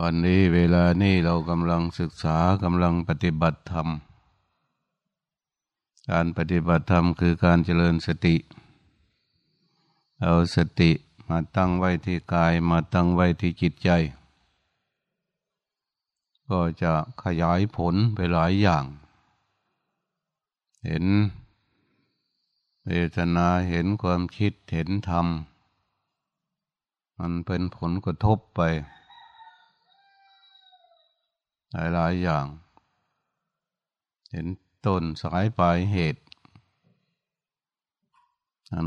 วันนี้เวลานี้เรากำลังศึกษากำลังปฏิบัติธรรม การปฏิบัติธรรมคือการเจริญสติ เอาสติมาตั้งไว้ที่กายมาตั้งไว้ที่จิตใจ ก็จะขยายผลไปหลายอย่าง เห็นเวทนาเห็นความคิดเห็นธรรม มันเป็นผลกระทบไป หลายหลายอย่าง เห็นต้นสายปลายเหตุ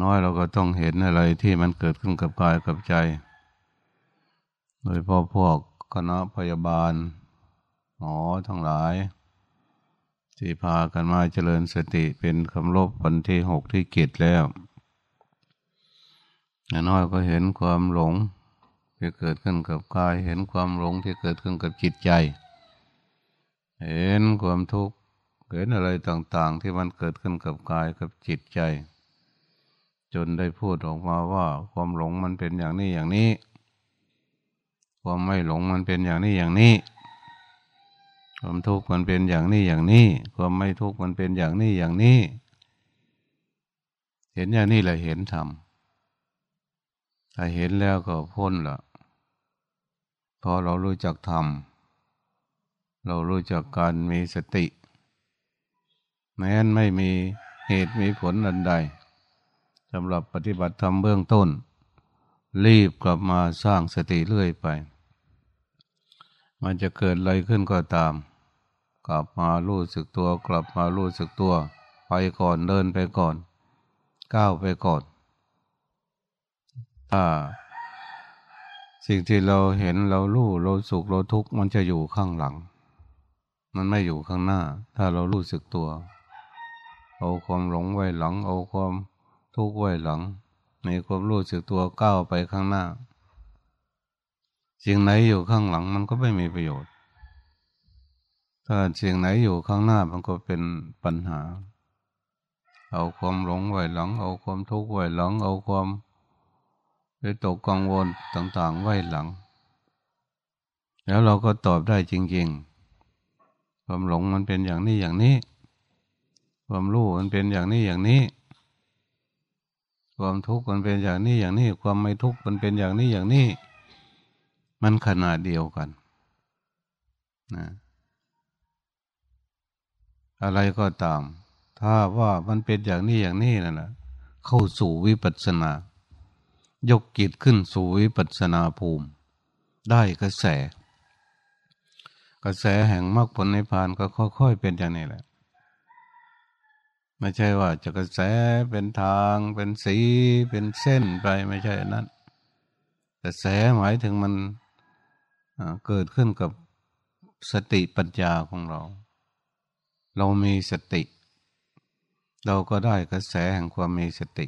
น้อยเราก็ต้องเห็นอะไรที่มันเกิดขึ้นกับกายกับใจ โดยพ่อพวกคณะพยาบาลหมอทั้งหลาย ที่พากันมาเจริญสติเป็นคำลบวันที่หกที่เกิดแล้วน้อยก็เห็นความหลงที่เกิดขึ้นกับกาย เห็นความหลงที่เกิดขึ้นกับจิตใจ เห็นความทุกข์เห็นอะไรต่าง ๆ ที่มันเกิดขึ้นกับกายกับจิตใจ จนได้พูดออกมาว่า ความหลงมันเป็นอย่างนี้อย่างนี้ ความไม่หลงมันเป็นอย่างนี้อย่างนี้ ความทุกข์มันเป็นอย่างนี้อย่างนี้ ความไม่ทุกข์มันเป็นอย่างนี้อย่างนี้ เห็นอย่างนี้แหละเห็นธรรมถ้าเห็นแล้วก็พ้นละพอเรารู้จักธรรม เรารู้จักการมีสติ แม้นไม่มีเหตุมีผลอันใดสำหรับปฏิบัติธรรมเบื้องต้น รีบกลับมาสร้างสติเรื่อยไป มันจะเกิดอะไรขึ้นก็ตาม กลับมารู้สึกตัว กลับมารู้สึกตัว ไปก่อนเดินไปก่อน ก้าวไปก่อน ถ้าสิ่งที่เราเห็นเรารู้เราสุขเราทุกข์มันจะอยู่ข้างหลัง มันไม่อยู่ข้างหน้า ถ้าเรารู้สึกตัว เอาความหลงไว้หลัง เอาความทุกข์ไว้หลัง ในความรู้สึกตัวก้าวไปข้างหน้า สิ่งไหนอยู่ข้างหลังมันก็ไม่มีประโยชน์ ถ้าสิ่งไหนอยู่ข้างหน้ามันก็เป็นปัญหา เอาความหลงไว้หลัง เอาความทุกข์ไว้หลัง เอาความไปตกกังวลต่างๆไว้หลัง แล้วเราก็ตอบได้จริง ๆ ความหลงมันเป็นอย่างนี้อย่างนี้ ความรู้มันเป็นอย่างนี้อย่างนี้ ความทุกข์มันเป็นอย่างนี้อย่างนี้ ความไม่ทุกข์มันเป็นอย่างนี้อย่างนี้ มันขนาดเดียวกันนะอะไรก็ตาม ถ้าว่ามันเป็นอย่างนี้อย่างนี้นั่นแหละเข้าสู่วิปัสสนา ยกจิตขึ้นสู่วิปัสสนาภูมิ ได้กระแส กระแสแห่งมรรคผลในพานก็ค่อย ๆ เป็นอย่างนี้แหละ ไม่ใช่ว่าจะกระแสเป็นทางเป็นสีเป็นเส้นไปไม่ใช่นั้นกระแสหมายถึงมันเกิดขึ้นกับสติปัญญาของเรา เรามีสติ เราก็ได้กระแสแห่งความมีสติ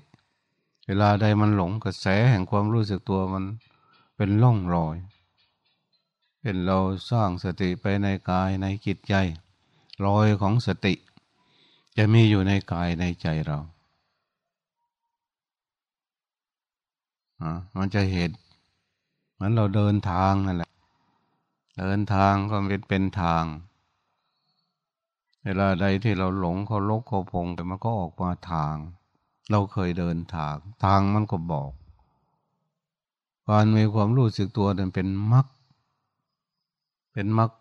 เวลาใดมันหลงกระแสแห่งความรู้สึกตัวมันเป็นล่องรอย เป็นเราสร้างสติไปในกายในจิตใจรอยของสติ จะมีอยู่ในกายในใจเราอ่ามันจะเห็นเหมือนเราเดินทางนั่นแหละ เดินทางก็เป็นเป็นทาง เวลาใดที่เราหลงเขาลกเขาพงแต่มันก็ออกมาทาง เราเคยเดินทาง ทางมันก็บอก การมีความรู้สึกตัวนั้นเป็นมรรค เป็นมรรค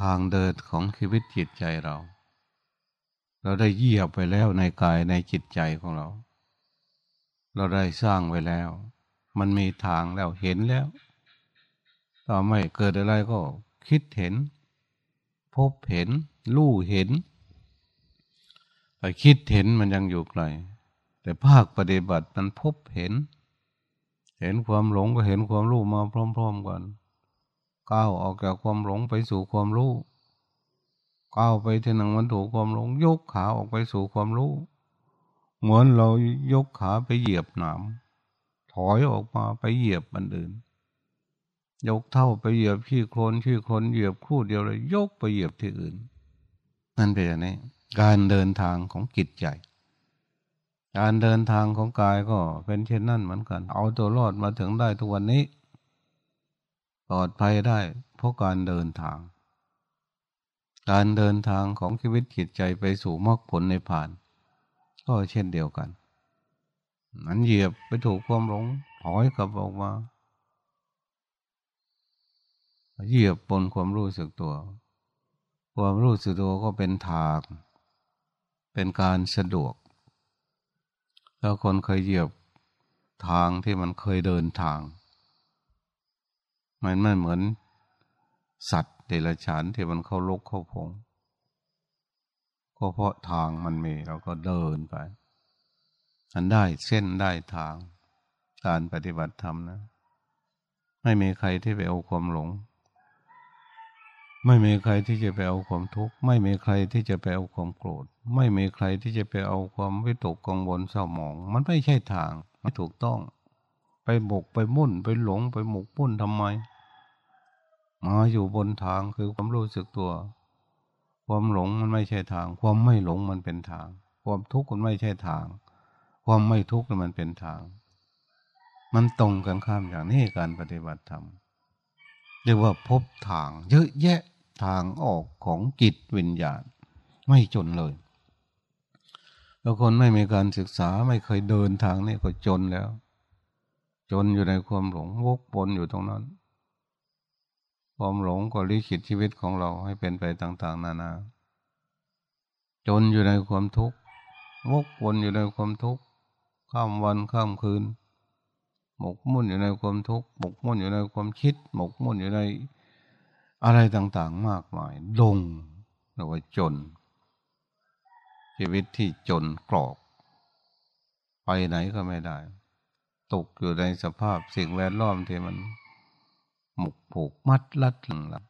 ทางเดินของชีวิตจิตใจเรา เราได้เยียบไปแล้วในกายในจิตใจของเรา เราได้สร้างไว้แล้ว มันมีทางแล้วเห็นแล้ว ต่อไม่เกิดอะไรก็คิดเห็น พบเห็น รู้เห็นแต่คิดเห็นมันยังอยู่ไกล แต่ภาคปฏิบัติมันพบเห็น เห็นความหลงก็เห็นความรู้มาพร้อม ๆกัน ก้าวออกจากความหลงไปสู่ความรู้ก้าวไปที่หนึ่งมันถูกความหลง ยกขาออกไปสู่ความรู้ เหมือนเรายกขาไปเหยียบหนามถอยออกมาไปเหยียบบันเดินยกเท่าไปเหยียบขี้โคลนขี้โคลนเหยียบคู่เดียวเลย ยกไปเหยียบที่อื่น นั่นเป็นอย่างนี้การเดินทางของจิตใจการเดินทางของกายก็เป็นเช่นนั้นเหมือนกัน เอาตัวรอดมาถึงได้ทุกวันนี้ ปลอดภัยได้เพราะการเดินทาง การเดินทางของชีวิตจิตใจไปสู่มรรคผลในผ่าน ก็เช่นเดียวกัน นั้นเหยียบไปถูกความหลงถอยกลับออกมาเหยียบบนความรู้สึกตัว ความรู้สึกตัวก็เป็นทาง เป็นการสะดวก แล้วคนเคยเหยียบทางที่มันเคยเดินทาง มันไม่เหมือนสัตว์เดรัจฉานที่มันเข้าลกเข้าพงก็เพราะทางมันมีเราก็เดินไป อันได้เส้นได้ทาง การปฏิบัติธรรมนะ ไม่มีใครที่ไปเอาความหลง ไม่มีใครที่จะไปเอาความทุกข์ ไม่มีใครที่จะไปเอาความโกรธ ไม่มีใครที่จะไปเอาความวิตกกังวลเศร้าหมอง มันไม่ใช่ทางไม่ถูกต้อง ไปบกไปมุ่นไปหลงไปหมกมุ่นทำไม มาอยู่บนทางคือความรู้สึกตัว ความหลงมันไม่ใช่ทาง ความไม่หลงมันเป็นทาง ความทุกข์มันไม่ใช่ทาง ความไม่ทุกข์มันเป็นทาง มันตรงกันข้ามอย่างนี้การปฏิบัติธรรมเรียกว่าพบทาง เยอะแยะทางออกของจิตวิญญาณไม่จนเลยแล้วคนไม่มีการศึกษาไม่เคยเดินทางนี่ก็จนแล้ว จนอยู่ในความหลงวกวนอยู่ตรงนั้น ความหลงก็ลิขิตชีวิตของเราให้เป็นไปต่าง ๆ นานา จนอยู่ในความทุกข์วกวนอยู่ในความทุกข์ข้ามวันข้ามคืน หมกมุ่นอยู่ในความทุกข์หมกมุ่นอยู่ในความคิด หมกมุ่นอยู่ในอะไรต่างๆ มากมายลงหรือว่าจน ชีวิตที่จนกรอก ไปไหนก็ไม่ได้ ตกอยู่ในสภาพสิ่งแวดล้อมที่มันหมกผูกมัดลัดหลังละ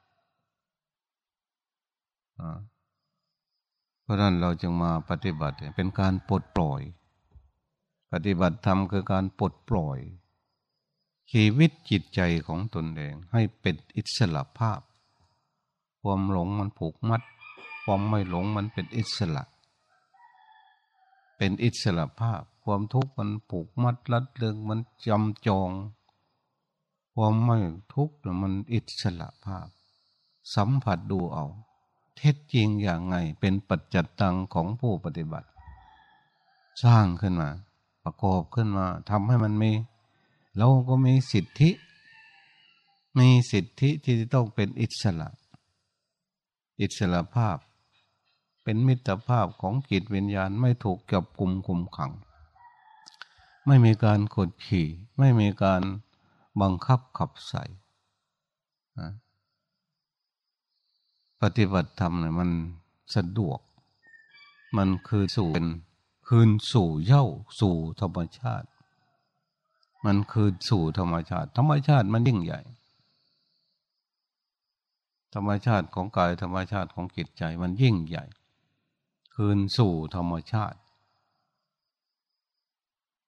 เพราะนั้นเราจึงมาปฏิบัติเป็นการปลดปล่อย ปฏิบัติธรรมคือการปลดปล่อยชีวิตจิตใจของตนเองให้เป็นอิสระภาพ ความหลงมันผูกมัด ความไม่หลงมันเป็นอิสระ เป็นอิสระภาพ ความทุกข์มันผูกมัดรัดเรืองมันจำจองความไม่ทุกข์มันอิสระภาพ สัมผัสดูเอา เท็จจริงอย่างไงเป็นปัจจัตตังของผู้ปฏิบัติ สร้างขึ้นมา ประกอบขึ้นมาทำให้มันมี เราก็มีสิทธิ มีสิทธิที่จะต้องเป็นอิสระ อิสระภาพ เป็นมิตรภาพของจิตวิญญาณไม่ถูกจับกลุ่มคุมขัง ไม่มีการกดขี่ ไม่มีการบังคับขับใส่ปฏิบัติธรรมเนี่ยมันสะดวก มันคือสู่เป็นคืนสู่เย้าสู่ธรรมชาติ มันคืนสู่ธรรมชาติ ธรรมชาติมันยิ่งใหญ่ ธรรมชาติของกายธรรมชาติของจิตใจมันยิ่งใหญ่ คืนสู่ธรรมชาติ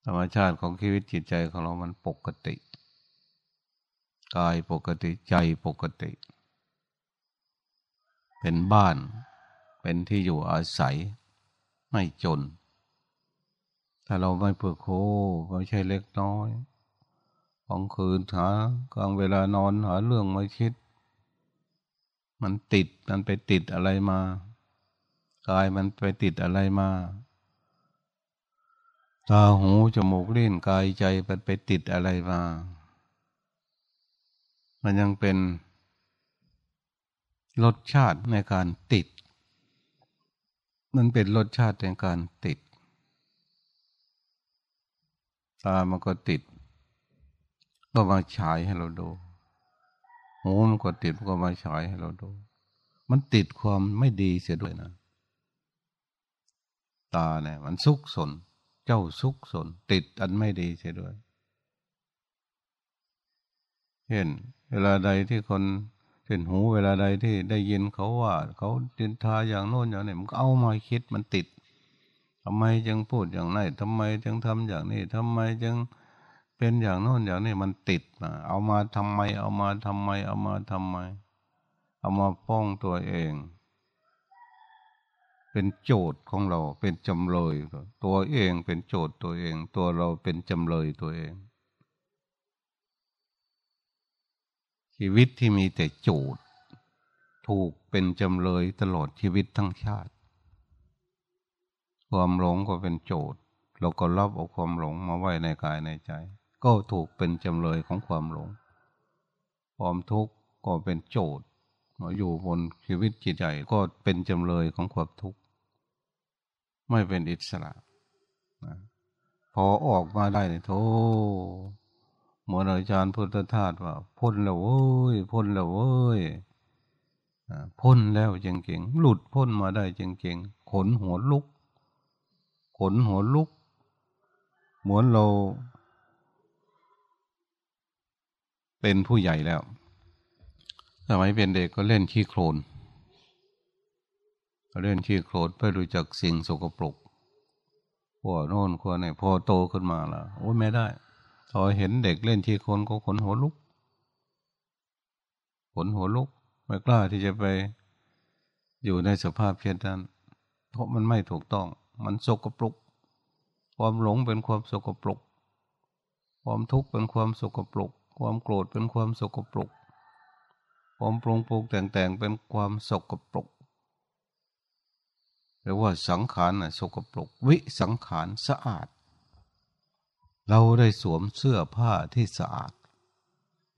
ธรรมชาติของชีวิตจิตใจของเรามันปกติกายปกติใจปกติ เป็นบ้านเป็นที่อยู่อาศัย ไม่จน ถ้าเราไม่เปิดโคไม่ใช่เล็กน้อยของคืนหากลางเวลานอนหาเรื่องไม่คิด มันติดมันไปติดอะไรมา กายมันไปติดอะไรมา ตาหูจมูกลิ้นกายใจมันไปติดอะไรมา มันยังเป็นรสชาติในการติด มันเป็นรสชาติในการติด ตามันก็ติด ก็มาฉายให้เราดู หูมันก็ติดก็มาฉายให้เราดู มันติดความไม่ดีเสียด้วยนะ ตาเนี่ย มันซุกสน เจ้าซุกสน ติดอันไม่ดีเสียด้วยเห็นเวลาใดที่คนเห็นหูเวลาใดที่ได้ยินเขาว่า เขาดินทาอย่างโน้นอย่างนี้มันก็เอามาคิดมันติดทำไมจึงพูดอย่างนั้นทำไมจึงทำอย่างนี้ทำไมจึงเป็นอย่างโน้นอย่างนี้มันติดมาเอามาทำไม เอามาทำไม เอามาทำไม เอามาป้องตัวเอง เป็นโจทย์ของเราเป็นจำเลย ตัวเองเป็นโจทย์ตัวเอง ตัวเราเป็นจำเลยตัวเอง ชีวิตที่มีแต่โจทย์ ถูกเป็นจำเลยตลอดชีวิตทั้งชาติ ความหลงก็เป็นโจทย์ เราก็รับเอาความหลงมาไว้ในกายในใจ ก็ถูกเป็นจำเลยของความหลง ความทุกข์ก็เป็นโจทย์มาอยู่บนชีวิตจิตใจก็เป็นจำเลยของความทุกข์ ไม่เป็นอิสระนะพอออกมาได้เนี่ยโธ่หมออาจารย์พุทธทาสว่า พ้นแล้วเว้ย พ้นแล้วเว้ยพ้นแล้วจริงๆหลุดพ้นมาได้จริงๆขนหัวลุก ขนหัวลุก เหมือนเรา เป็นผู้ใหญ่แล้วสมัยเป็นเด็กก็เล่นขี้โคลน เล่นขี้โคลนเพื่อรู้จักสิ่งสกปรกขัวโน่นขัวนี่พอโตขึ้นมาล้วโอ้ไม่ได้พอเห็นเด็กเล่นขี้โคลนก็ขนหัวลุก ขนหัวลุก ไม่กล้าที่จะไป อยู่ในสภาพเช่นนั้น เพราะมันไม่ถูกต้อง มันสกปรกความหลงเป็นความสกปรกความทุกข์เป็นความสกปรกความโกรธเป็นความสกปรกความปรุงปรุงแต่งแต่งเป็นความสกปรก เรียกว่าสังขารน่ะสกปรกวิสังขารสะอาด เราได้สวมเสื้อผ้าที่สะอาด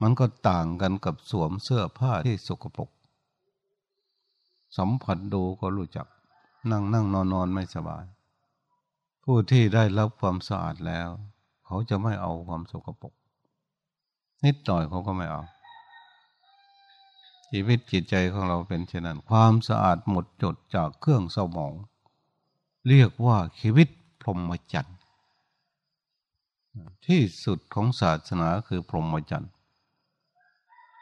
มันก็ต่างกันกับสวมเสื้อผ้าที่สกปรกสัมผัสดูก็รู้จัก นั่งนั่งนอนนอนไม่สบาย ผู้ที่ได้รับความสะอาดแล้ว เขาจะไม่เอาความสกปรกนิดหน่อยเขาก็ไม่เอา ชีวิตจิตใจของเราเป็นเช่นนั้น ความสะอาดหมดจดจากเครื่องเสมอง เรียกว่าชีวิตพรหมจรรย์ที่สุดของศาสนาคือพรหมจรรย์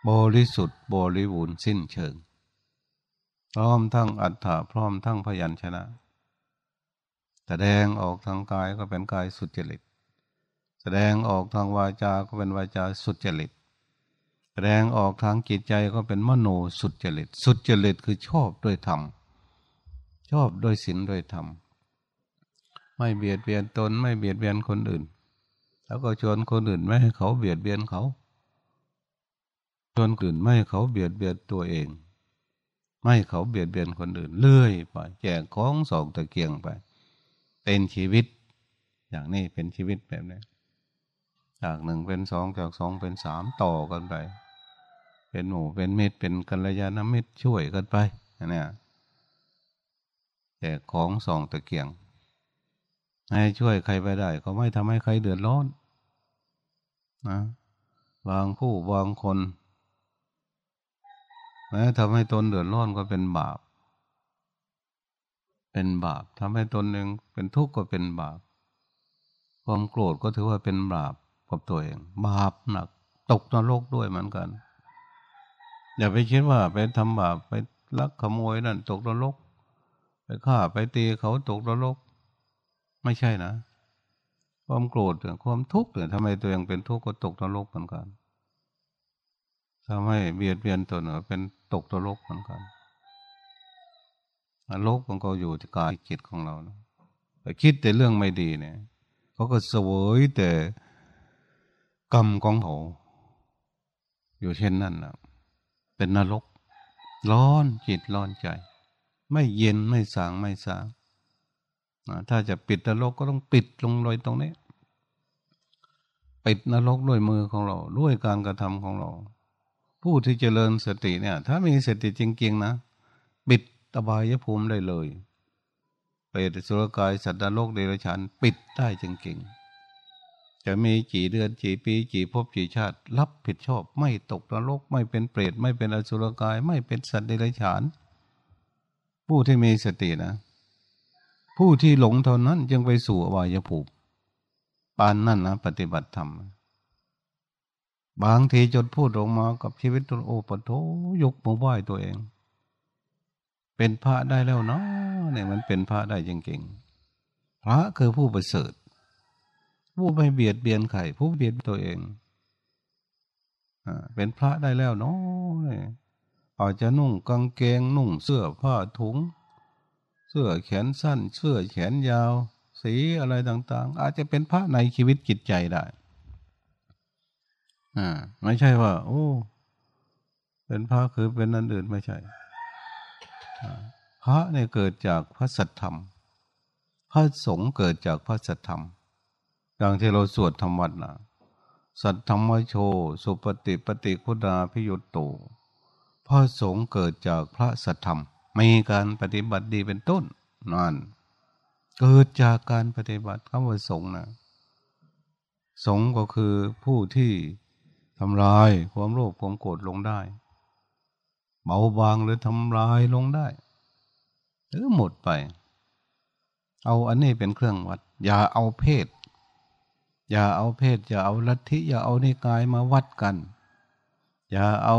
บริสุทธิ์บริบูรณ์สิ้นเชิง พร้อมทั้งอัฏฐะพร้อมทั้งพยัญชนะแสดงออกทางกายก็เป็นกายสุจริต แสดงออกทางวาจาก็เป็นวาจาสุจริต ดงออกทางจิตใจก็เป็นมโนสุดจริต สุดจริตคือชอบด้วยธรรม ชอบด้วยศีลด้วยธรรม ไม่เบียดเบียนตนไม่เบียดเบียนคนอื่น แล้วก็ชวนคนอื่นไม่ให้เขาเบียดเบียนเขา ชวนอื่นไม่ให้เขาเบียดเบียนตัวเอง ไม่เขาเบียดเบียนคนอื่นเลื่อยไปแจกของสองตะเกียงไป เป็นชีวิต อย่างนี้เป็นชีวิตแบบนี้จากหนึ่งเป็นสองจากสองเป็นสามต่อกันไป เป็นหมู่เป็นเม็ดเป็นกัลยาณมิตรช่วยกันไปนี่แจกของสองตะเกียง ให้ช่วยใครไปได้ ก็ไม่ทำให้ใครเดือดร้อนนะบางผู้บางคนแม้ทำให้ตนเดือดร้อนก็เป็นบาป เป็นบาปทำให้ตนหนึ่งเป็นทุกข์ก็เป็นบาป ความโกรธก็ถือว่าเป็นบาปกับตัวเอง บาปหนัก ตกนรกด้วยเหมือนกัน อย่าไปคิดว่าไปทำบาปไปลักขโมยนั่นตกนรก ไปฆ่าไปตีเขาตกนรก ไม่ใช่นะ ความโกรธความทุกข์เนี่ยทำไมตัวเองเป็นทุกข์ก็ตกนรกเหมือนกันทำให้เบียดเบียนตัวหนึ่งเป็นตกตลกเหมือนกันนรกมันก็อยู่ที่กายจิตของเรานะไปคิดแต่เรื่องไม่ดีเนี่ยเขาก็เสวยแต่กรรมของเขาอยู่เช่นนั้นนะ เป็นนรก ร้อนจิตร้อนใจ ไม่เย็นไม่สางไม่สางถ้าจะปิดนรกก็ต้องปิดลงเลยตรงนี้ ปิดนรกด้วยมือของเรา ด้วยการกระทำของเรา ผู้ที่เจริญสติเนี่ย ถ้ามีสติจริงๆนะปิดตบายภูมิได้เลยเปรตสุรกายสัตว์โลกเดรัจฉานปิดได้จริงๆ จะมีกี่เดือนกี่ปีกี่ภพกี่ชาติ รับผิดชอบ ไม่ตกนรกไม่เป็นเปรตไม่เป็นอสุรกาย ไม่เป็นสัตว์เดรัจฉาน ผู้ที่มีสตินะ ผู้ที่หลงเท่านั้นจึงไปสู่อวัยภูมิปานนั่นนะปฏิบัติธรรม บางทีจนพูดออกมากับชีวิตตัวโอปโทยกมือไหว้ตัวเอง เป็นพระได้แล้วเนาะเนี่ยมันเป็นพระได้จริงๆพระคือผู้ประเสริฐ ผู้ไม่เบียดเบียนใครผู้เบียดตัวเองอเป็นพระได้แล้วเนาะอาจจะนุ่งกางเกงนุ่งเสื้อผ้าถุง เสื้อแขนสั้น เสื้อแขนยาว สีอะไรต่าง ๆ อาจจะเป็นพระในชีวิตจิตใจได้อ่าไม่ใช่ว่า โอ้ เป็นพระคือเป็นอันอื่นไม่ใช่พระเนี่ยเกิดจากพระสัทธรรม พระสงฆ์เกิดจากพระสัทธรรม อย่างที่เราสวดธรรมวัดนะสัทธรรมโช สุปฏิปฏิคุดาพิยุตโตพระสงฆ์เกิดจากพระสัทธรรม มีการปฏิบัติดีเป็นต้นนั่นเกิดจากการปฏิบัติคำว่าสงฆ์นะสงฆ์ก็คือผู้ที่ทำลายความโลภความโกรธลงได้ เบาบางหรือทำลายลงได้หรือหมดไป เอาอันนี้เป็นเครื่องวัด อย่าเอาเพศ อย่าเอาเพศ อย่าเอาลัทธิอย่าเอานิกายมาวัดกัน อย่าเอา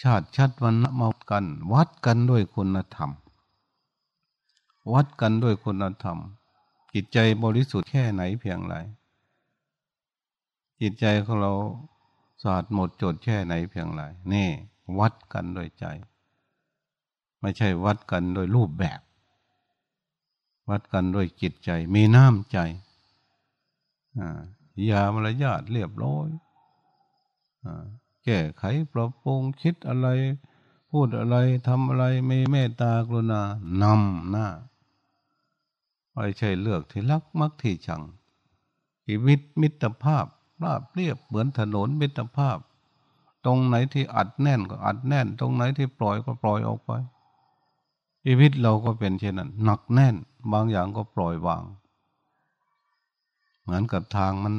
ชาติชัดวันมากัน วัดกันด้วยคุณธรรม วัดกันด้วยคุณธรรม จิตใจบริสุทธิ์แค่ไหนเพียงไรจิตใจของเราสะอาดหมดจดแค่ไหนเพียงไรนี่ วัดกันด้วยใจ ไม่ใช่วัดกันโดยรูปแบบ วัดกันด้วยจิตใจมีน้ำใจ ยามารยาทเรียบร้อยแก้ไขปรับปรุงคิดอะไร พูดอะไรทำอะไรไมีเมตตากรุณานำหน้าไม่ใช่เลือกที่รักมักที่ชังชีวิตมิตรภาพราบเรียบเหมือนถนนมิตรภาพ ตรงไหนที่อัดแน่นก็อัดแน่น ตรงไหนที่ปล่อยก็ปล่อยออกไปชีวิตเราก็เป็นเช่นนั้นหนักแน่น บางอย่างก็ปล่อยวาง เหมือนกับทางมัน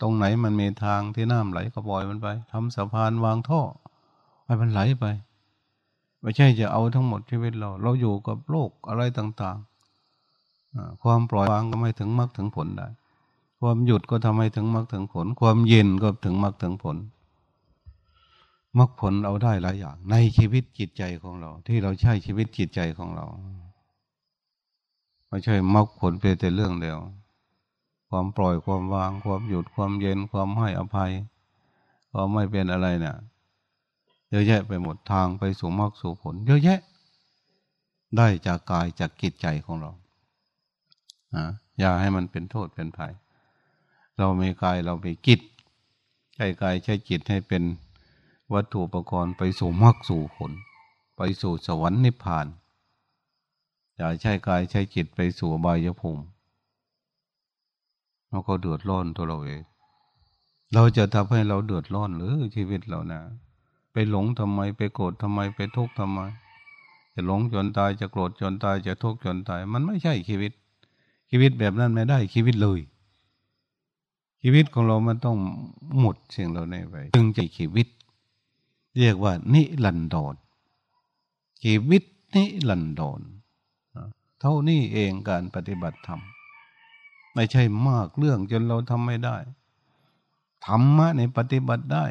ตรงไหนมันมีทางที่น้ำไหลก็ปล่อยมันไปทำสะพานวางท่อให้มันไหลไป ไม่ใช่จะเอาทั้งหมดชีวิตเรา เราอยู่กับโลกอะไรต่างๆความปล่อยวางก็ไม่ถึงมรรคถึงผลได้ ความหยุดก็ทำให้ถึงมรรคถึงผล ความเย็นก็ถึงมรรคถึงผลมรรคผลเอาได้หลายอย่าง ในชีวิตจิตใจของเรา ที่เราใช้ชีวิตจิตใจของเราไม่ใช่มรรคผลเป็นแต่เรื่องเดียว ความปล่อยความวาง ความหยุดความเย็นความให้อภัยความไม่เป็นอะไรเนี่ยเยอะแยะไปหมดทางไปสู่มรรคสู่ผล เยอะแยะ ได้จากกายจากจิตใจของเราอ่าอย่าให้มันเป็นโทษเป็นภัย เรามีกายเรามีจิตใช้กายใช้จิตให้เป็นวัตถุประกอบไปสู่มรรคสู่ผล ไปสู่สวรรค์นิพพาน อย่าใช้กายใช้จิตไปสู่บายภูมิ เราก็เดือดร้อนตัวเราเอง เราจะทำให้เราเดือดร้อนหรือชีวิตเรานะ ไปหลงทำไมไปโกรธทำไมไปทุกข์ทำไม จะหลงจนตายจะโกรธจนตายจะทุกข์จนตาย มันไม่ใช่ชีวิต ชีวิตแบบนั้นไม่ได้ชีวิตเลย ชีวิตของเรามันต้องหมดสิ่งเราในไปจึงจะชีวิต เรียกว่านิรันดรชีวิตนิรันดรเท่านี้เองการปฏิบัติธรรม ไม่ใช่มากเรื่องจนเราทำไม่ได้ธรรมะในปฏิบัติได้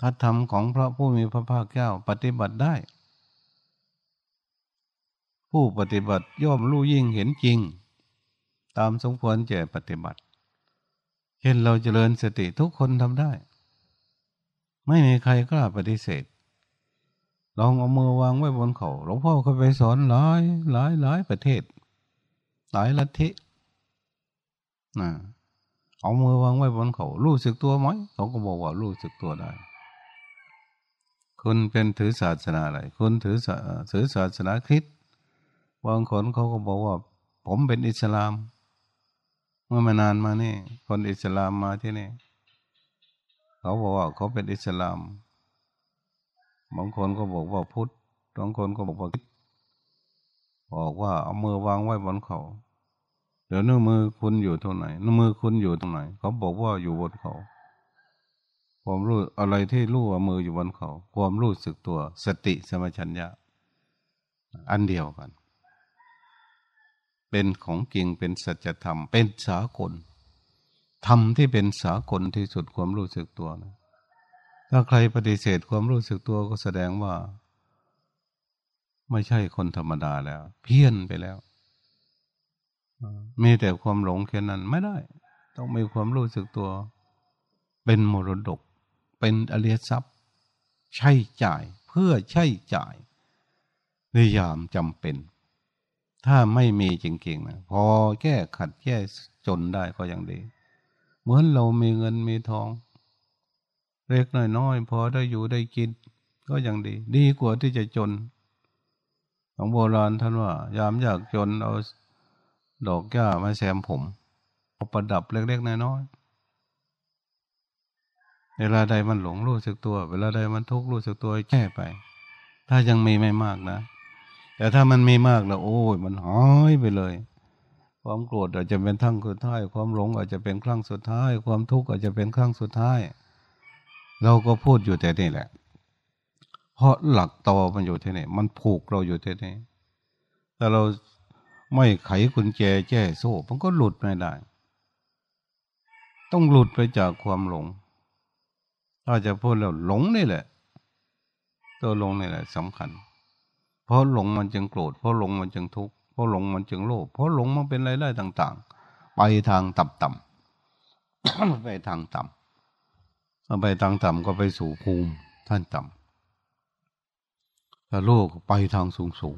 ถ้าธรรมของพระผู้มีพระภาคเจ้าปฏิบัติได้ ผู้ปฏิบัติย่อมรู้ยิ่งเห็นจริง ตามสมควรแก่ปฏิบัติ เช่นเราเจริญสติทุกคนทำได้ ไม่มีใครกล้าปฏิเสธ ลองเอามือวางไว้บนเขาหลวงพ่อเคยไปสอนหลายหลายหลายประเทศ หลายลัทธินะเอามือวางไว้บนเขารู้สึกตัวไหมเขาก็บอกว่ารู้สึกตัวได้คุณเป็นถือศาสนาอะไรคุณถือถือศาสนาคริสต์บางคนเขาก็บอกว่า ผมเป็นอิสลาม เมื่อมานานมานี่ คนอิสลามมาที่นี่ เขาบอกว่าเขาเป็นอิสลาม บางคนก็บอกว่าพุทธบางคนก็บอกว่า บอกว่าเอามือวางไว้บนเขา เดี๋ยวนื้อมือคุณอยู่ตรงไหนนื้อมือคุณอยู่ตรงไหน เขาบอกว่าอยู่บนเขา ความรู้อะไรที่รู้ว่ามืออยู่บนเขา ความรู้สึกตัว สติสมัชัญญะ อันเดียวกัน เป็นของจริงเป็นสัจธรรม เป็นสากลธรรมที่เป็นสากลที่สุดความรู้สึกตัวนะถ้าใครปฏิเสธความรู้สึกตัวก็แสดงว่า ไม่ใช่คนธรรมดาแล้ว เพี้ยนไปแล้วมีแต่ความหลงแค่นั้นไม่ได้ ต้องมีความรู้สึกตัว เป็นมรดก เป็นอริยทรัพย์ ใช้จ่าย เพื่อใช้จ่ายในยามจำเป็น ถ้าไม่มีจริงๆนะพอแก้ขัดแก้จนได้ก็ยังดี เหมือนเรามีเงินมีทอง เล็กน้อยๆพอได้อยู่ได้กิน ก็ยังดี ดีกว่าที่จะจน ของโบราณท่านว่า ยามอยากจนเอาดอกหญ้ามาแซมผมเอาประดับเล็กๆน้อยๆเวลาใดมันหลงรู้สึกตัว เวลาใดมันทุกข์รู้สึกตัวแก้ไป ถ้ายังมีไม่มากนะ แต่ถ้ามันมีมากแล้วโอ้ยมันหายไปเลย ความโกรธอาจจะเป็นทั้งสุดท้าย ความหลงอาจจะเป็นครั้งสุดท้าย ความทุกข์อาจจะเป็นครั้งสุดท้าย เราก็พูดอยู่แต่นี่แหละ เพราะหลักต่อมันอยู่ที่นี่มันผูกเราอยู่ที่นี่แต่เราไม่ไขกุญแจแจ้โซ่ มันก็หลุดไม่ได้ ต้องหลุดไปจากความหลง ถ้าจะพูดแล้วหลงนี่แหละ ตัวหลงนี่แหละสำคัญ เพราะหลงมันจึงโกรธ เพราะหลงมันจึงทุกข์ เพราะหลงมันจึงโลภ เพราะหลงมันเป็นอะไรๆต่าง ๆ ไปทางต่ำๆไปทางต่ำไปทางต่ำก็ไปสู่ภูมิท่านต่ำ ถ้าโลกไปทางสูงสูง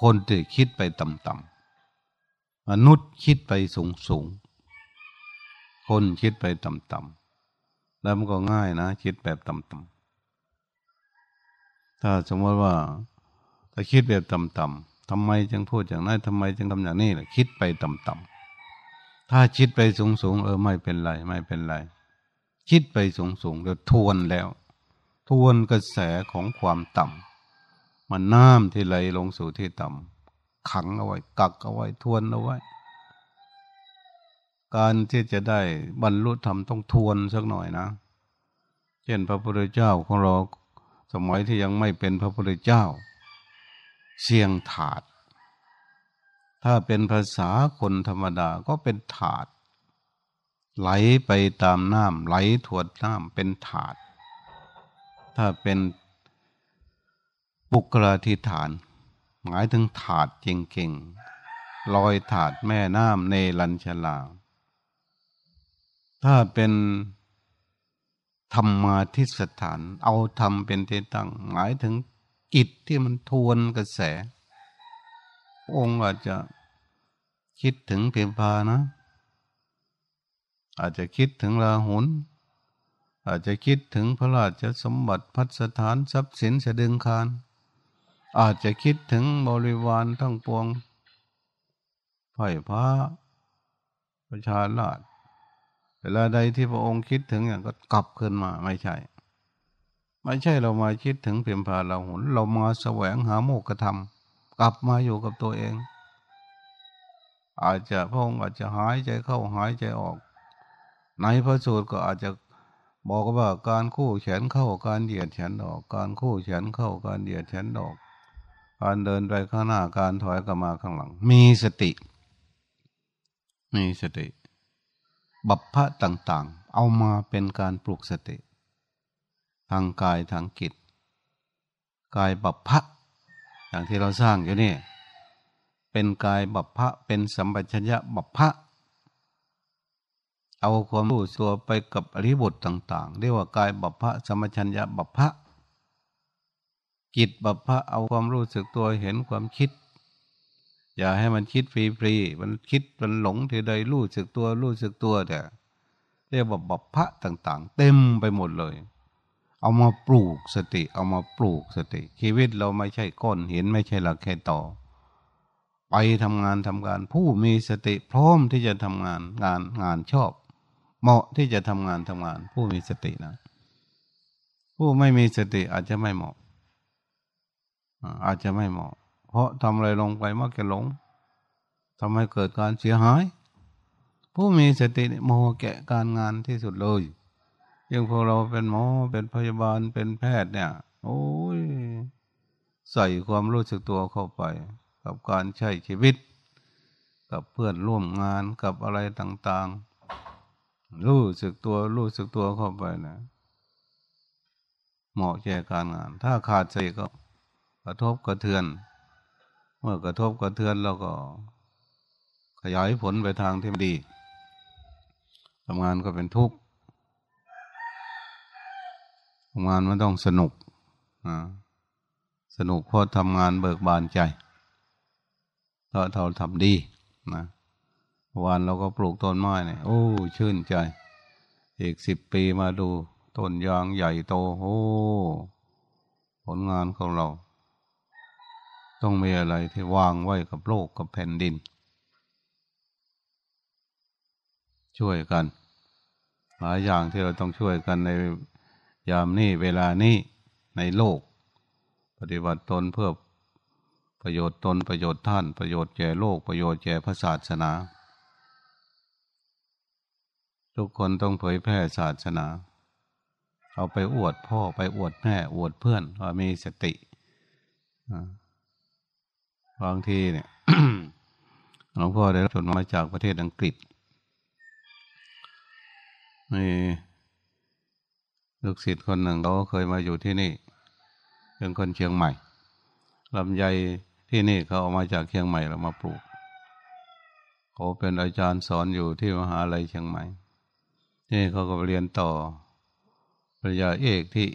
คนที่คิดไปต่ำๆมนุษย์คิดไปสูงสูง คนคิดไปต่ำๆแล้วมันก็ง่ายนะ คิดแบบต่ำๆถ้าสมมติว่า ถ้าคิดแบบต่ำๆทำไมจึงพูดอย่างนั้นทำไมจึงทำอย่างนี้ล่ะคิดไปต่ำๆถ้าคิดไปสูงสูงเออไม่เป็นไรไม่เป็นไร คิดไปสูงสูงเดี๋ยวทวนแล้ว ทวนกระแสของความต่ำ มันน้ำที่ไหลลงสู่ที่ต่ำขังเอาไว้ กักเอาไว้ทวนเอาไว้ การที่จะได้บรรลุธรรมต้องทวนสักหน่อยนะ เช่นพระพุทธเจ้าของเราสมัยที่ยังไม่เป็นพระพุทธเจ้า เสียงถาด ถ้าเป็นภาษาคนธรรมดาก็เป็นถาด ไหลไปตามน้ำไหลถวดน้ำเป็นถาด ถ้าเป็น บุคลาธิฐาน หมายถึงถาดเก่งๆลอยถาดแม่น้ำในลันชลา ถ้าเป็นธรรมาทิสถาน เอาธรรมเป็นที่ตั้ง หมายถึงจิตที่มันทวนกระแส องค์อาจจะคิดถึงเพียงพานะ อาจจะคิดถึงลาหุนอาจจะคิดถึงพระราชสมบัติพัสถานทรัพย์สินสะดึงคาร อาจจะคิดถึงบริวารทั้งปวงไผ่พระประชาราชเวลาใดที่พระองค์คิดถึงอย่างก็กลับขึ้นมาไม่ใช่ ไม่ใช่เรามาคิดถึงเพียงพาเราหุนเรามาแสวงหาโมกธรรม กลับมาอยู่กับตัวเอง อาจจะพระองค์อาจจะหายใจเข้าหายใจออก ในพระสูตรก็อาจจะบอกว่าการคู่แขนเข้าการเหยียดแขนออก การคู่แขนเข้าการเหยียดแขนออก การเดินไปข้างหน้าการถอยกลับมาข้างหลัง มีสติ มีสติ บัพพะต่าง ๆ เอามาเป็นการปลุกสติ ทางกายทางจิตกายบัพพะอย่างที่เราสร้างอยู่นี่ เป็นกายบัพพะเป็นสัมปชัญญะบัพพะเอาความรู้ตัวไปกับอริบทต่าง ๆ เรียกว่ากายบัพพะสัมปชัญญะบัพพะ จิตบัพพะเอาความรู้สึกตัวเห็นความคิด อย่าให้มันคิดฟรีๆมันคิดมันหลงทีใดรู้สึกตัวรู้สึกตัวแต่เรียกว่าบัพพะต่างๆ เต็มไปหมดเลย เอามาปลูกสติ เอามาปลูกสติ ชีวิตเราไม่ใช่ก้อนเห็นไม่ใช่หลักแค่ต่อ ไปทำงานทำการผู้มีสติพร้อมที่จะทำงานงานงานชอบ เหมาะที่จะทำงานทำงาน ผู้มีสตินะ ผู้ไม่มีสติอาจจะไม่เหมาะ อาจจะไม่เหมาะ เพราะทำอะไรลงไปมักจะหลงทำให้เกิดการเสียหาย ผู้มีสติโมแกะการงานที่สุดเลยยังพวกเราเป็นหมอเป็นพยาบาลเป็นแพทย์เนี่ย โอ้ยใส่ความรู้สึกตัวเข้าไป กับการใช้ชีวิต กับเพื่อนร่วมงานกับอะไรต่างๆ รู้สึกตัวรู้สึกตัวเข้าไปนะ เหมาะแก่การงาน ถ้าขาดสติก็ ระทบกระเทือน เมื่อกระทบกระเทือนเราก็ ขยายผลไปทางที่ดีทำงานก็เป็นทุกข์ทำงานมันต้องสนุกสนุกเพราะทำงานเบิกบานใจเพราเราทำดีนะวันเราก็ปลูกต้นไม้เนี่ยโอ้ ชื่นใจ อีกสิบปีมาดูต้นยางใหญ่โตโอ้ผลงานของเรา ต้องมีอะไรที่วางไว้กับโลกกับแผ่นดิน ช่วยกัน หลายอย่างที่เราต้องช่วยกันในยามนี้เวลานี้ในโลก ปฏิบัติตนเพื่อประโยชน์ตนประโยชน์ท่านประโยชน์แก่โลกประโยชน์แก่พระศาสนา ทุกคนต้องเผยแพร่ศาสนา เอาไปอวดพ่อไปอวดแม่อวดเพื่อนว่ามีสติ บางทีเนี่ยหลวงพ่อได้รับจดหมายจากประเทศอังกฤษมีลูกศิษย์คนหนึ่งเขาเคยมาอยู่ที่นี่เป็นคนเชียงใหม่ลำไยที่นี่เขาเอามาจากเชียงใหม่แล้วมาปลูกเขาเป็นอาจารย์สอนอยู่ที่มหาลัยเชียงใหม่นี่เขาก็เรียนต่อปริญญาเอกที่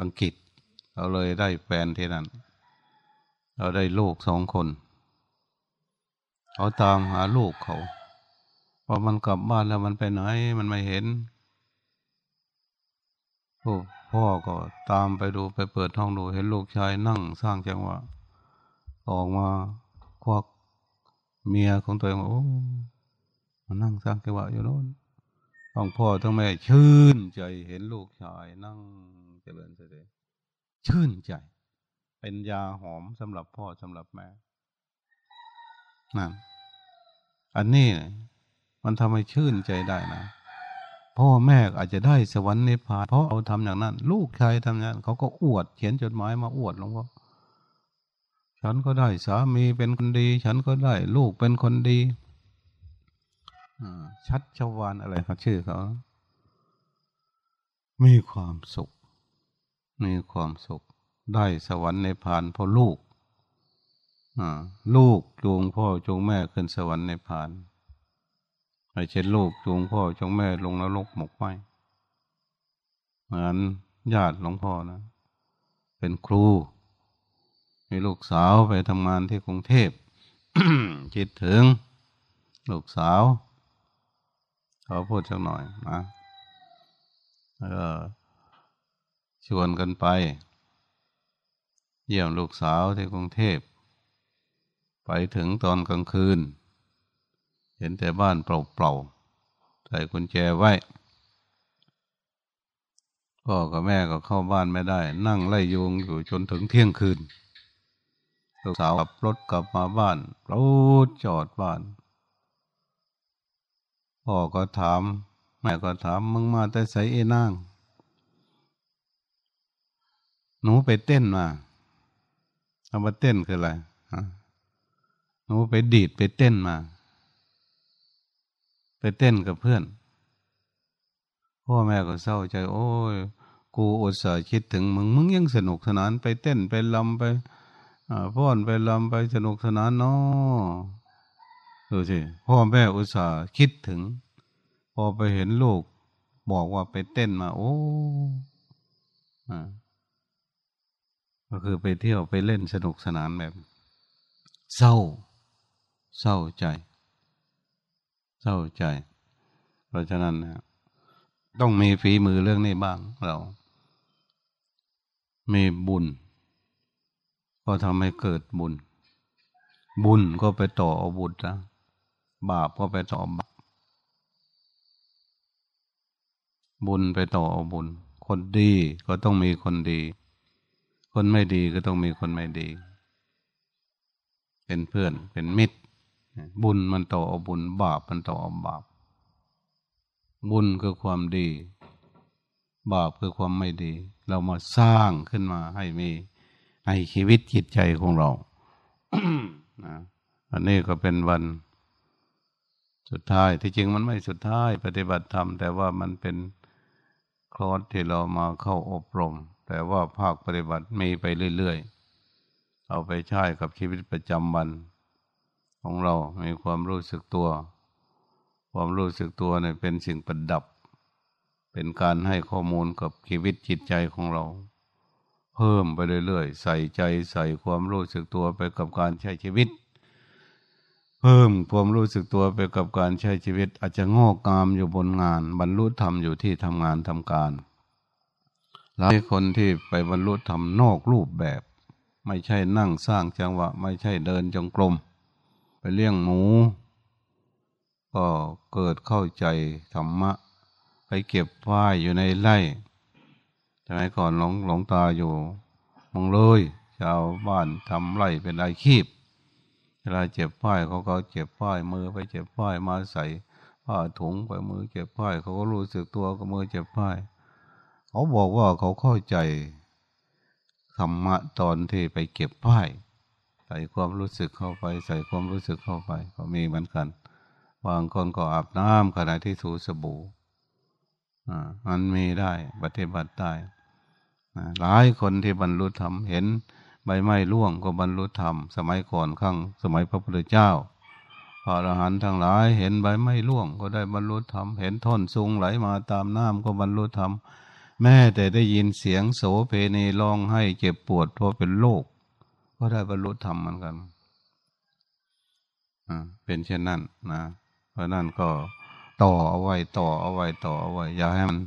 อังกฤษเราเลยได้แฟนที่นั่น เราได้ลูกสองคน เขาตามหาลูกเขาพอมันกลับบ้านแล้วมันไปไหน มันไม่เห็นโอ้พ่อก็ตามไปดูไปเปิดห้องดูเห็นลูกชายนั่งสร้างจังหวะออกมาควักเมียของตัวเองโอ้มานั่งสร้างจังหวะอยู่โน่นท้องพ่อทั้งแม่ชื่นใจเห็นลูกชายนั่งเจริญเสด็จชื่นใจ เป็นยาหอมสำหรับพ่อสำหรับแม่นั่นอันนี้มันทำให้ชื่นใจได้นะพ่อแม่อาจจะได้สวรรค์ในพานเพราะเอาทำอย่างนั้น ลูกชายทำอย่างนั้นเขาก็อวด เขียนจดหมายมาอวดหลวงพ่อฉันก็ได้สามีเป็นคนดี ฉันก็ได้ลูกเป็นคนดีชัดชวานอะไรเขาชื่อเขา มีความสุข มีความสุข ได้สวรรค์ในพานเพราะลูกลูกจูงพ่อจูงแม่ขึ้นสวรรค์ในพานไม่ใช่ลูกจูงพ่อจูงแม่ลงนรกหมกไหมเหมือนญาติหลวงพ่อนะ เป็นครู มีลูกสาวไปทำงานที่กรุงเทพคิดถึง ลูกสาวขาพูดสักหน่อยนะแล้วก็ชวนกันไป เยี่ยมลูกสาวที่กรุงเทพ ไปถึงตอนกลางคืน เห็นแต่บ้านเปล่าๆ ใส่กุญแจไว้ พ่อกับแม่ก็เข้าบ้านไม่ได้ นั่งไล่ยุงอยู่จนถึงเที่ยงคืน ลูกสาวขับรถกลับมาบ้านรถจอดบ้าน พ่อก็ถาม แม่ก็ถามมึงมาแต่ใส่เอนั่งหนูไปเต้นมา เอามาเต้นคืออะไรหนูไปดีดไปเต้นมา ไปเต้นกับเพื่อน พ่อแม่ก็เศร้าใจ โอ้ย กูอุตส่าห์คิดถึงมึง มึงยังสนุกสนานไปเต้นไปลำไปพ่อนไปลำไปสนุกสนานเนาะดูสิพ่อแม่อุตส่าห์คิดถึง พอไปเห็นลูก บอกว่าไปเต้นมา โอ้ ก็คือไปเที่ยวไปเล่นสนุกสนานแบบ เศร้า เศร้าใจ เศร้าใจ เพราะฉะนั้นนะต้องมีฝีมือเรื่องนี้บ้างเรา มีบุญ ก็ทำให้เกิดบุญ บุญก็ไปต่ออาบุญนะบาปก็ไปต่อบาปบุญไปต่อเอาบุญ คนดีก็ต้องมีคนดี คนไม่ดีก็ต้องมีคนไม่ดี เป็นเพื่อนเป็นมิตร บุญมันต่ออบุญบาปมันต่ออบาป บุญคือความดี บาปคือความไม่ดี เรามาสร้างขึ้นมาให้มีในชีวิตจิตใจของเราอันนี้ก็เป็นวันสุดท้ายที่จริงมันไม่สุดท้ายปฏิบัติธรรมแต่ว่ามันเป็นคลอสที่เรามาเข้าอบรม แต่ว่าภาคปฏิบัติมีไปเรื่อยๆ เอาไปใช้กับชีวิตประจำวัน ของเรา มีความรู้สึกตัว ความรู้สึกตัวเนี่ยเป็นสิ่งประดับ เป็นการให้ข้อมูลกับชีวิตจิตใจของเรา เพิ่มไปเรื่อยๆ ใส่ใจใส่ความรู้สึกตัวไปกับการใช้ชีวิต เพิ่มความรู้สึกตัวไปกับการใช้ชีวิต อาจจะงอกงามอยู่บนงาน บรรลุธรรมอยู่ที่ทำงานทำการ หลายคนที่ไปบรรลุธรรมนอกรูปแบบ ไม่ใช่นั่งสร้างจังหวะ ไม่ใช่เดินจงกรมไปเลี้ยงหมู ก็เกิดเข้าใจธรรมะ ไปเก็บฝ้ายอยู่ในไร่สมัยก่อนหลงหลงตาอยู่มองเลยชาวบ้านทำไร่เป็นอาชีพเวลาเจ็บฝ้ายเขาก็เจ็บฝ้ายมือไปเจ็บฝ้ายมาใส่ผ้าถุงไปมือเจ็บฝ้ายเขาก็รู้สึกตัวก็มือเจ็บฝ้าย เขาบอกว่าเขาเข้าใจธรรมะตอนที่ไปเก็บผ้ายใส่ความรู้สึกเข้าไป ใส่ความรู้สึกเข้าไป ก็มีเหมือนกันบางคนก็อาบน้ำขณะที่ถูสบู่อ่ามันมีได้ปฏิบัติได้หลายคนที่บรรลุธรรมเห็นใบไม้ร่วงก็บรรลุธรรม สมัยก่อนข้างสมัยพระพุทธเจ้าพระอรหันต์ทั้งหลาย เห็นใบไม้ร่วงก็ได้บรรลุธรรม เห็นท่อนซุงไหลมาตามน้ำก็บรรลุธรรม แม้แต่ได้ยินเสียงโสเพณีร้องให้เจ็บปวดเพราะเป็นโรคก็ได้บรรลุธรรมเหมือนกันอ่าเป็นเช่นนั้นนะ เพราะนั้นก็ต่อเอาไว้ต่อเอาไว้ต่อเอาไว้อย่าให้มัน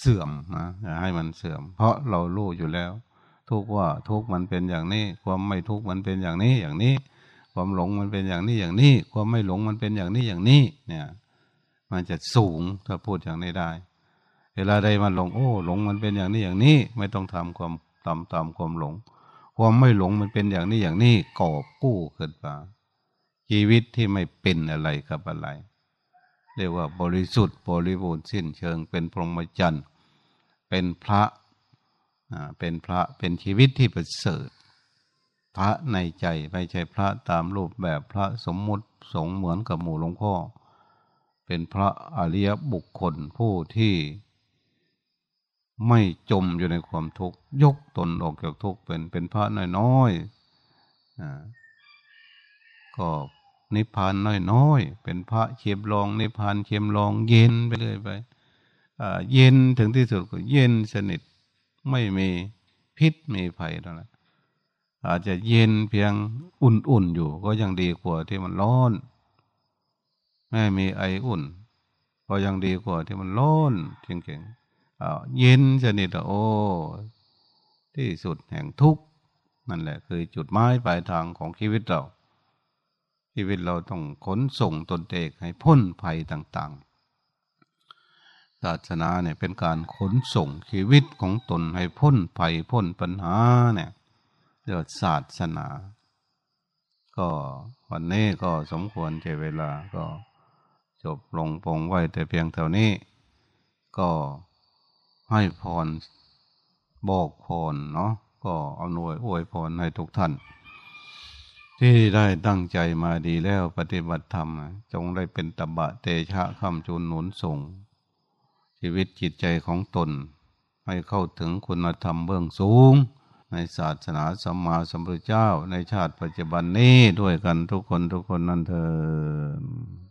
เสื่อมนะอย่าให้มันเสื่อม เพราะเรารู้อยู่แล้ว ทุกว่าทุกมันเป็นอย่างนี้ ความไม่ทุกมันเป็นอย่างนี้อย่างนี้ ความหลงมันเป็นอย่างนี้อย่างนี้ ความไม่หลงมันเป็นอย่างนี้อย่างนี้ เนี่ย มันจะสูงถ้าพูดอย่างนี้ได้ เวลาใดมันหลง โอ้หลงมันเป็นอย่างนี้อย่างนี้ ไม่ต้องทำความตามตามความหลง ความไม่หลงมันเป็นอย่างนี้อย่างนี้กอบกู้ขึ้นมาชีวิตที่ไม่เป็นอะไรกับอะไร เรียกว่าบริสุทธิ์บริบูรณ์สิ้นเชิงเป็นพรหมจรรย์เป็นพระเป็นพระเป็นชีวิตที่ประเสริฐพระในใจไม่ใช่พระตามรูปแบบพระสมมุติสงเหมือนกับหมู่หลวงพ่อ เป็นพระอริยบุคคลผู้ที่ ไม่จมอยู่ในความทุกข์ยกตนออกจากทุกข์เป็นเป็นพระน้อยๆก็นิพพานน้อยๆเป็นพระเข็มลอง นิพพานเข็มลอง เย็นไปเลยไปเย็นถึงที่สุดก็เย็นสนิทไม่มีพิษมีภัยแล้วอาจจะเย็นเพียงอุ่นๆอยู่ ก็ยังดีกว่าที่มันร้อนไม่มีไออุ่น ก็ยังดีกว่าที่มันร้อนจริงๆ เย็นสนิทโอ้ที่สุดแห่งทุกข์นั่นแหละ คือจุดหมายปลายทางของชีวิตเรา ชีวิตเราต้องขนส่งตนเองให้พ้นภัยต่าง ๆ ศาสนาเนี่ยเป็นการขนส่งชีวิตของตนให้พ้นภัยพ้นปัญหาเนี่ยเรียกศาสนา ก็วันนี้ก็สมควรเจเวลาก็จบลงปงไว้แต่เพียงเท่านี้ ก็ ให้พรบอกพรเนาะก็เอาหน่วยอวยพรให้ทุกท่าน ที่ได้ตั้งใจมาดีแล้วปฏิบัติธรรม จงได้เป็นตบะเตชะคำจุนหนุนส่ง ชีวิตจิตใจของตน ให้เข้าถึงคุณธรรมเบื้องสูง ในศาสนาสัมมาสัมพุทธเจ้าในชาติปัจจุบันนี้ด้วยกันทุกคนทุกคนนั่นเถิด